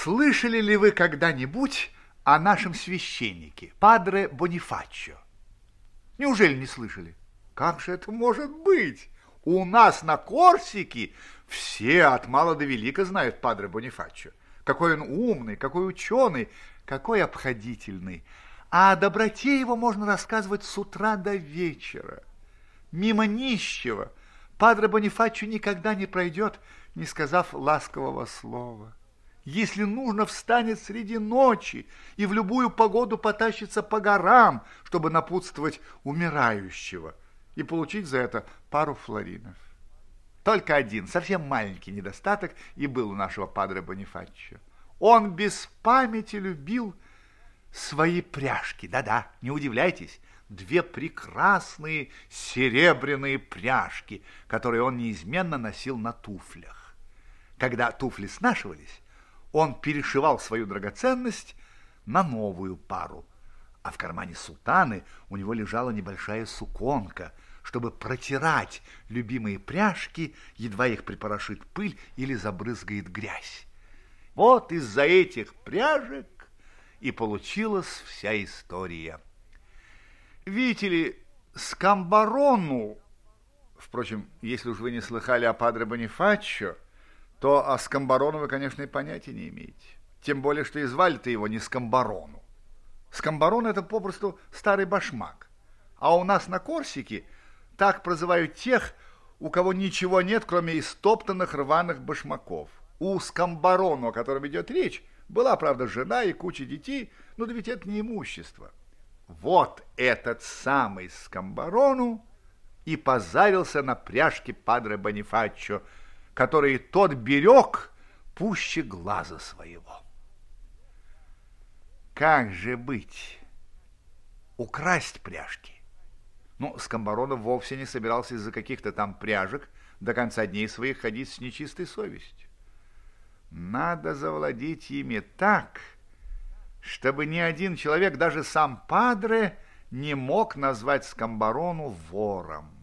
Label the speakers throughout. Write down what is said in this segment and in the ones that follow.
Speaker 1: Слышали ли вы когда-нибудь о нашем священнике, падре Бонифаччо? Неужели не слышали? Как же это может быть? У нас на Корсике все от мала до велика знают падре Бонифаччо. Какой он умный, какой ученый, какой обходительный. А о доброте его можно рассказывать с утра до вечера. Мимо нищего падре Бонифаччо никогда не пройдет, не сказав ласкового слова. Если нужно, встанет среди ночи и в любую погоду потащится по горам, чтобы напутствовать умирающего и получить за это пару флоринов. Только один, совсем маленький недостаток и был у нашего падре Бонифаччо. Он без памяти любил свои пряжки. Да-да, не удивляйтесь, две прекрасные серебряные пряжки, которые он неизменно носил на туфлях. Когда туфли снашивались, он перешивал свою драгоценность на новую пару, а в кармане сутаны у него лежала небольшая суконка, чтобы протирать любимые пряжки, едва их припорошит пыль или забрызгает грязь. Вот из-за этих пряжек и получилась вся история. Видите ли, Скамбарону, впрочем, если уж вы не слыхали о Падре Бонифаччо, то о Скамбарону вы, конечно, и понятия не имеете. Тем более, что и звали-то его не Скамбарону. Скамбарон – это попросту старый башмак. А у нас на Корсике так прозывают тех, у кого ничего нет, кроме истоптанных рваных башмаков. У Скамбарону, о котором идет речь, была, правда, жена и куча детей, но да ведь это не имущество. Вот этот самый Скамбарону и позарился на пряжке Падре Бонифаччо – которые тот берег пуще глаза своего. Как же быть? Украсть пряжки? Ну, Скомборонов вовсе не собирался из-за каких-то там пряжек до конца дней своих ходить с нечистой совестью. Надо завладеть ими так, чтобы ни один человек, даже сам Падре, не мог назвать Скамбарону вором.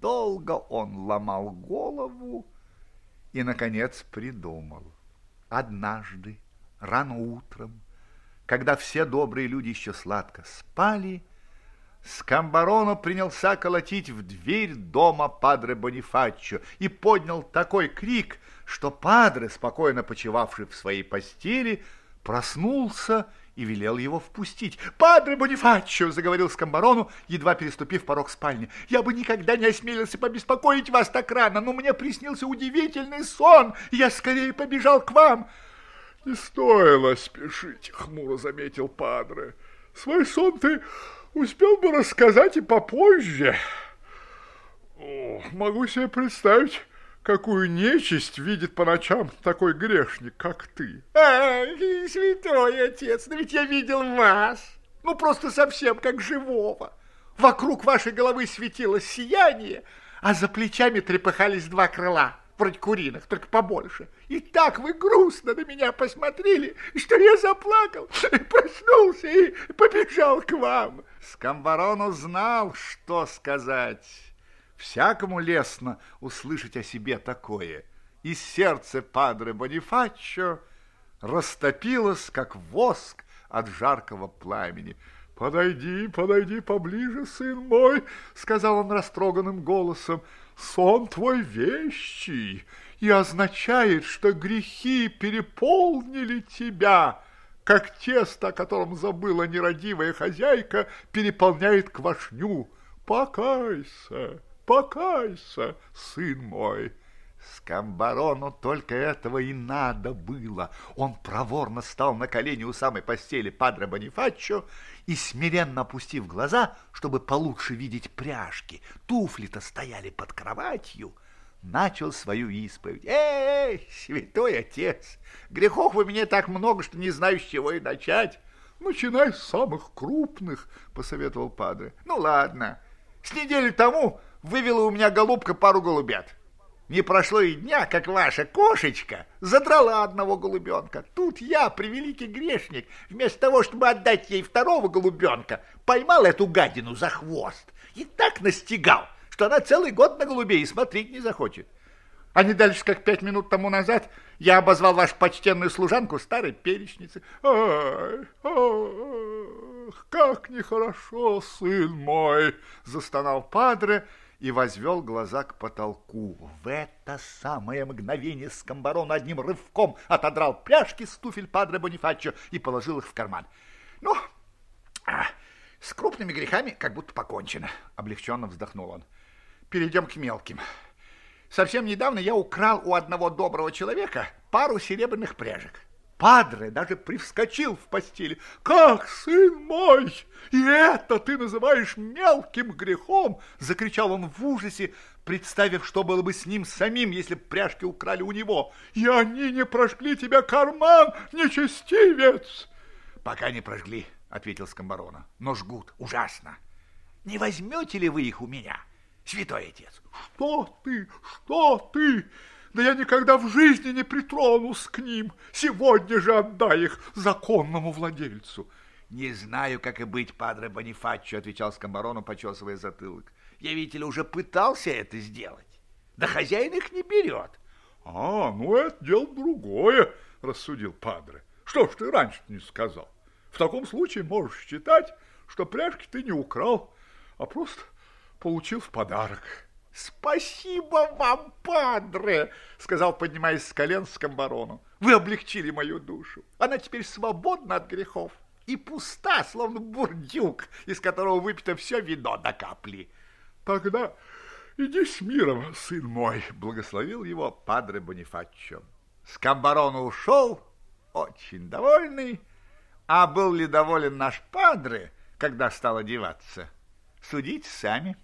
Speaker 1: Долго он ломал голову и, наконец, придумал. Однажды, рано утром, когда все добрые люди еще сладко спали, Скамбароно принялся колотить в дверь дома Падре Бонифаччо и поднял такой крик, что Падре, спокойно почивавший в своей постели, проснулся и велел его впустить. «Падре Бонифаччо!» – заговорил Скамбарону, едва переступив порог спальни. «Я бы никогда не осмелился побеспокоить вас так рано, но мне приснился удивительный сон, и я скорее побежал к вам».
Speaker 2: «Не стоило спешить», – хмуро заметил Падре. «Свой сон ты успел бы рассказать и попозже. О, могу себе представить, какую нечисть видит по ночам такой грешник, как ты.
Speaker 3: А, святой отец, да ведь я видел вас. Ну, просто совсем как живого. Вокруг вашей головы светилось сияние, а за плечами трепыхались два крыла, вроде куриных, только побольше. И так вы грустно на меня посмотрели, что я заплакал, проснулся и побежал к вам.
Speaker 1: Скамбарону знал, что сказать. Всякому лестно услышать о себе такое. И сердце падре Бонифаччо растопилось, как воск от жаркого пламени.
Speaker 2: «Подойди, подойди поближе, сын мой», — сказал он растроганным голосом. «Сон твой вещий и означает, что грехи переполнили тебя, как тесто, о котором забыла нерадивая хозяйка, переполняет квашню. Покайся» покайся, сын мой.
Speaker 1: Скамбарону только этого и надо было. Он проворно стал на колени у самой постели Падре Бонифаччо и, смиренно опустив глаза, чтобы получше видеть пряжки, туфли-то стояли под кроватью, начал свою исповедь. «Эй, святой отец, грехов у меня так много, что не знаю, с чего и начать».
Speaker 2: «Начинай с самых крупных», — посоветовал Падре.
Speaker 1: «Ну ладно, с недели тому вывела у меня голубка пару голубят. Не прошло и дня, как ваша кошечка задрала одного голубенка. Тут я, превеликий грешник, вместо того, чтобы отдать ей второго голубенка, поймал эту гадину за хвост и так настигал, что она целый год на голубей смотреть не захочет.
Speaker 3: А не дальше, как пять минут тому назад, я обозвал вашу почтенную служанку старой перечницей.
Speaker 2: Ай, ах, как нехорошо, сын мой, застонал падре и возвел глаза к потолку.
Speaker 1: В это самое мгновение Скамбарон одним рывком отодрал пряжки с туфель падре Бонифаччо и положил их в карман. Ну, а, с крупными грехами как будто покончено, облегченно вздохнул он. Перейдем к мелким. Совсем недавно я украл у одного доброго человека пару серебряных пряжек. Падре даже привскочил в постели. «Как, сын мой, и это ты называешь мелким грехом?» Закричал он в ужасе, представив, что было бы с ним самим, если бы пряжки украли у него.
Speaker 2: «И они не прожгли тебя карман, нечестивец!»
Speaker 1: «Пока не прожгли», — ответил Скомбарона, — «но жгут ужасно. Не возьмете ли вы их у меня?» святой отец.
Speaker 2: Что ты, что ты? Да я никогда в жизни не притронусь к ним. Сегодня же отдай их законному владельцу.
Speaker 1: Не знаю, как и быть, падре Бонифаччо, отвечал Скамбарону, почесывая затылок. Я, видите ли, уже пытался это сделать. Да хозяин их не берет.
Speaker 2: А, ну это дело другое, рассудил падре. Что ж ты раньше не сказал? В таком случае можешь считать, что пряжки ты не украл, а просто получил в подарок.
Speaker 3: «Спасибо вам, падре!» — сказал, поднимаясь с колен с комбарону. «Вы облегчили мою душу. Она теперь свободна от грехов и пуста, словно бурдюк, из которого выпито все вино до капли».
Speaker 2: «Тогда иди с миром, сын мой!»
Speaker 1: — благословил его падре Бонифаччо. Скамбарону ушел, очень довольный, а был ли доволен наш падре, когда стал одеваться? Судите сами.